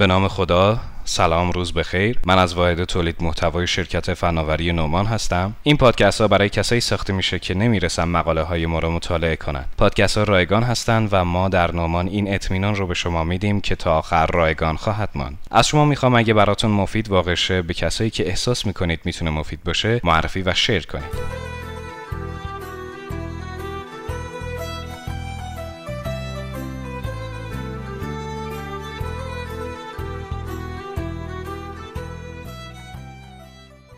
به نام خدا سلام روز بخیر. من از واحد تولید محتوای شرکت فناوری نومان هستم. این پادکست ها برای کسایی ساخته میشه که نمی‌رسن مقاله های ما رو مطالعه کنند پادکست ها رایگان هستند و ما در نومان این اطمینان رو به شما میدیم که تا آخر رایگان خواهد ماند. از شما می‌خوام اگه براتون مفید واقع شه به کسایی که احساس می‌کنید می‌تونه مفید باشه معرفی و شیر کنید.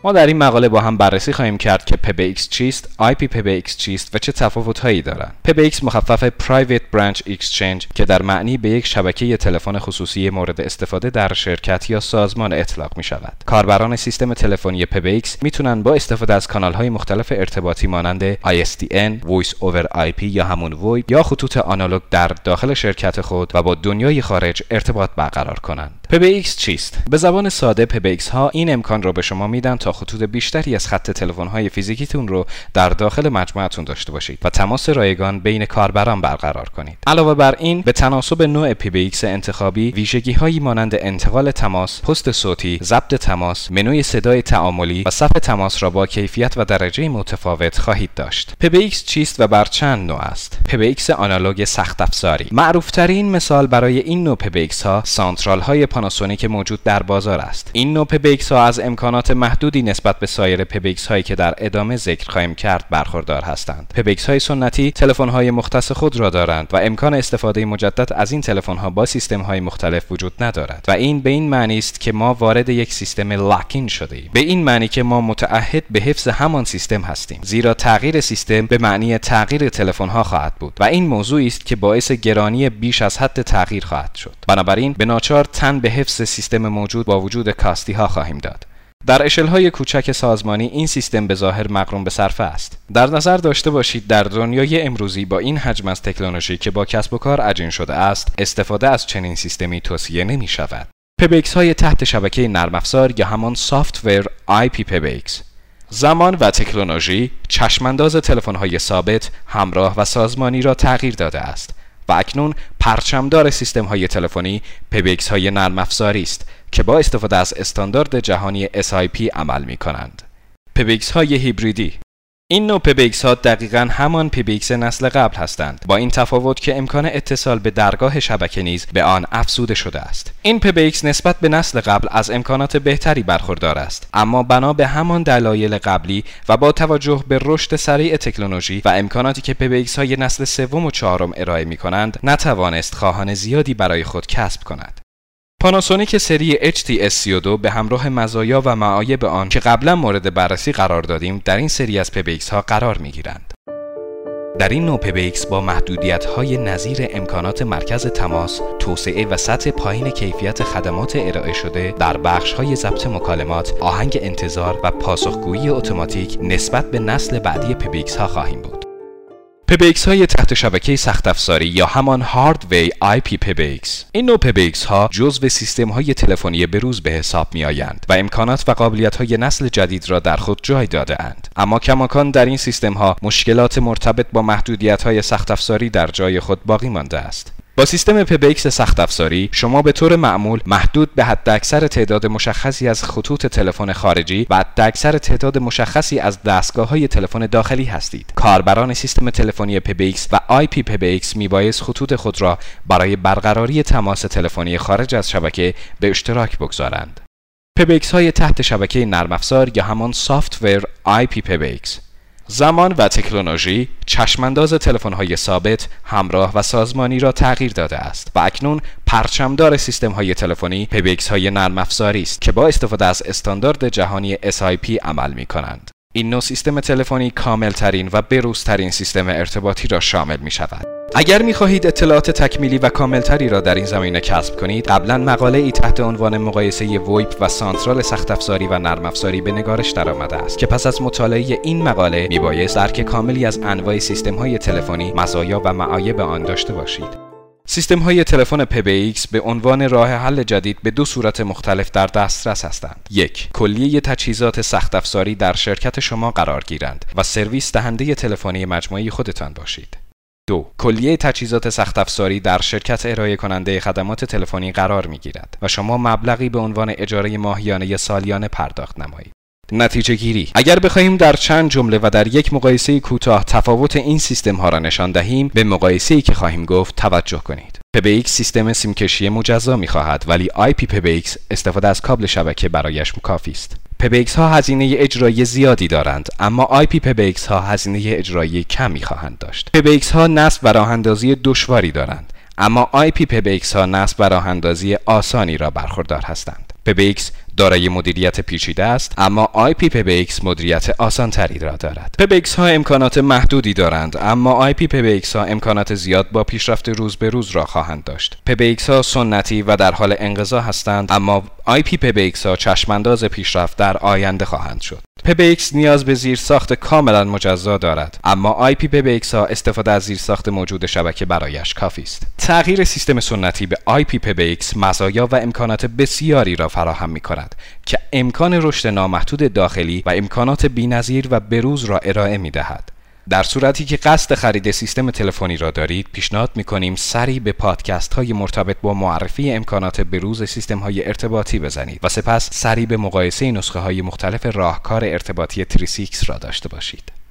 ما در این مقاله با هم بررسی خواهیم کرد که PBX چیست، IP PBX چیست و چه تفاوتهایی دارند. PBX مخفف Private Branch Exchange که در معنی به یک شبکه تلفن خصوصی مورد استفاده در شرکت یا سازمان اطلاق می شود. کاربران سیستم تلفنی PBX می‌تونن با استفاده از کانال های مختلف ارتباطی مانند ISDN، Voice over IP یا همون ویب یا خطوط آنالوگ در داخل شرکت خود و با دنیای خارج ارتباط برقرار کنند. PBX چیست؟ به زبان ساده PBX ها این امکان را به شما میدن تا خطوط بیشتری از خط تلفن های فیزیکیتون رو در داخل مجموعتون داشته باشید و تماس رایگان بین کاربران برقرار کنید. علاوه بر این به تناسب نوع PBX انتخابی ویژگی هایی مانند انتقال تماس، پست صوتی، ضبط تماس، منوی صدای تعاملی و صف تماس را با کیفیت و درجه متفاوت خواهید داشت. PBX چیست و بر چند نوع است؟ PBX آنالوگ سخت افزاری. معروف ترین مثال برای این نوع PBX ها سانترال های پاناسونیک موجود در بازار است. این نوع PBX ها از امکانات محدودی نسبت به سایر PBX هایی که در ادامه ذکر خواهیم کرد برخوردار هستند. PBX های سنتی تلفن های مختص خود را دارند و امکان استفاده مجدد از این تلفن ها با سیستم های مختلف وجود ندارد و این به این معنی است که ما وارد یک سیستم لاکین شده ایم. به این معنی که ما متعهد به حفظ همان سیستم هستیم زیرا تغییر سیستم به معنی تغییر تلفن ها خواهد بود و این موضوعی است که باعث گرانی بیش از حد تغییر خواهد شد بنابراین به ناچار تن به حفظ سیستم موجود با وجود کاستی ها خواهیم داد در اشلهای کوچک سازمانی این سیستم به ظاهر مقرون به صرفه است. در نظر داشته باشید در دنیای امروزی با این حجم از تکنولوژی که با کسب و کار عجین شده است، استفاده از چنین سیستمی توصیه نمی شود. PBX های تحت شبکه نرم افزار یا همان software IP PBX زمان و تکنولوژی چشمانداز تلفن های ثابت، همراه و سازمانی را تغییر داده است و اکنون پرچمدار سیستم های تلفنی PBX های نرم افزاری است که با استفاده از استاندارد جهانی SIP عمل می کنند. PBX های هیبریدی این نوع PBX ها دقیقا همان PBX نسل قبل هستند. با این تفاوت که امکان اتصال به درگاه شبکه نیز به آن افزوده شده است. این PBX نسبت به نسل قبل از امکانات بهتری برخوردار است. اما بنا به همان دلایل قبلی و با توجه به رشد سریع تکنولوژی و امکاناتی که پبیکس های نسل سوم و چهارم ارائه می کنند نتوانست خواهان زیادی برای خود کسب کند. پاناسونیک سری HTS32 به همراه مزایا و معایب آن که قبلا مورد بررسی قرار دادیم در این سری از PBX ها قرار می گیرند. در این نوع PBX با محدودیت های نظیر امکانات مرکز تماس، توسعه و سطح پایین کیفیت خدمات ارائه شده در بخش های ضبط مکالمات، آهنگ انتظار و پاسخگویی اتوماتیک نسبت به نسل بعدی PBX ها خواهیم بود. PBX های تحت شبکه سخت افزاری یا همان hardware IP PBX. این نوع PBX ها جزو سیستم های تلفنی بروز به حساب می آیند و امکانات و قابلیت های نسل جدید را در خود جای داده اند. اما کماکان در این سیستم ها مشکلات مرتبط با محدودیت های سخت افزاری در جای خود باقی مانده است. با سیستم PBX سخت افزاری شما به طور معمول محدود به حداکثر تعداد مشخصی از خطوط تلفن خارجی و حداکثر تعداد مشخصی از دستگاه های تلفن داخلی هستید. کاربران سیستم تلفنی PBX و IP PBX میبایست خطوط خود را برای برقراری تماس تلفنی خارج از شبکه به اشتراک بگذارند. پبکس های تحت شبکه نرم افزار یا همان software IP PBX زمان و تکنولوژی چشمانداز های ثابت، همراه و سازمانی را تغییر داده است و اکنون پرچمدار سیستم های تلفنی PBX های نرم است که با استفاده از استاندارد جهانی SIP عمل می کنند. این نوع سیستم تلفنی کاملترین و بروزترین سیستم ارتباطی را شامل می شود. اگر می خواهید اطلاعات تکمیلی و کاملتری را در این زمینه کسب کنید قبلا مقاله ای تحت عنوان مقایسه ویپ و سانترال سخت افزاری و نرم افزاری به نگارش درآمده است که پس از مطالعه این مقاله میبایست درک کاملی از انواع سیستم های تلفنی مزایا و معایب آن داشته باشید سیستم های تلفن PBX به عنوان راه حل جدید به دو صورت مختلف در دسترس هستند. یک، کلیه تجهیزات سخت افزاری در شرکت شما قرار گیرند و سرویس دهنده تلفنی مجموعی خودتان باشید. دو کلیه تجهیزات سخت افزاری در شرکت ارائه کننده خدمات تلفنی قرار می گیرد و شما مبلغی به عنوان اجاره ماهیانه یا سالیانه پرداخت نمایید. نتیجه گیری. اگر بخواهیم در چند جمله و در یک مقایسه کوتاه تفاوت این سیستم ها را نشان دهیم به مقایسه ای که خواهیم گفت توجه کنید. PBX سیستم سیمکشی مجزا می خواهد ولی IP PBX استفاده از کابل شبکه برایش کافی است. PBX ها هزینه اجرایی زیادی دارند اما IP PBX ها هزینه اجرایی کمی خواهند داشت. PBX ها نصب و راه اندازی دشواری دارند اما IP PBX ها نصب و راه اندازی آسانی را برخوردار هستند. PBX دارای مدیریت پیچیده است اما IP PBX مدیریت آسان تری را دارد. PBX ها امکانات محدودی دارند اما IP PBX ها امکانات زیاد با پیشرفت روز به روز را خواهند داشت. PBX ها سنتی و در حال انقضا هستند اما IP PBX ها چشمانداز پیشرفت در آینده خواهند شد. PBX نیاز به زیر ساخت کاملا مجزا دارد اما IP PBX ها استفاده از زیر ساخت موجود شبکه برایش کافی است. تغییر سیستم سنتی به IP PBX مزایا و امکانات بسیاری را فراهم می کند که امکان رشد نامحدود داخلی و امکانات بینظیر و بروز را ارائه می دهد در صورتی که قصد خرید سیستم تلفنی را دارید پیشنهاد می کنیم سری به پادکست های مرتبط با معرفی امکانات بروز سیستم های ارتباطی بزنید و سپس سری به مقایسه نسخه های مختلف راهکار ارتباطی 3CX را داشته باشید.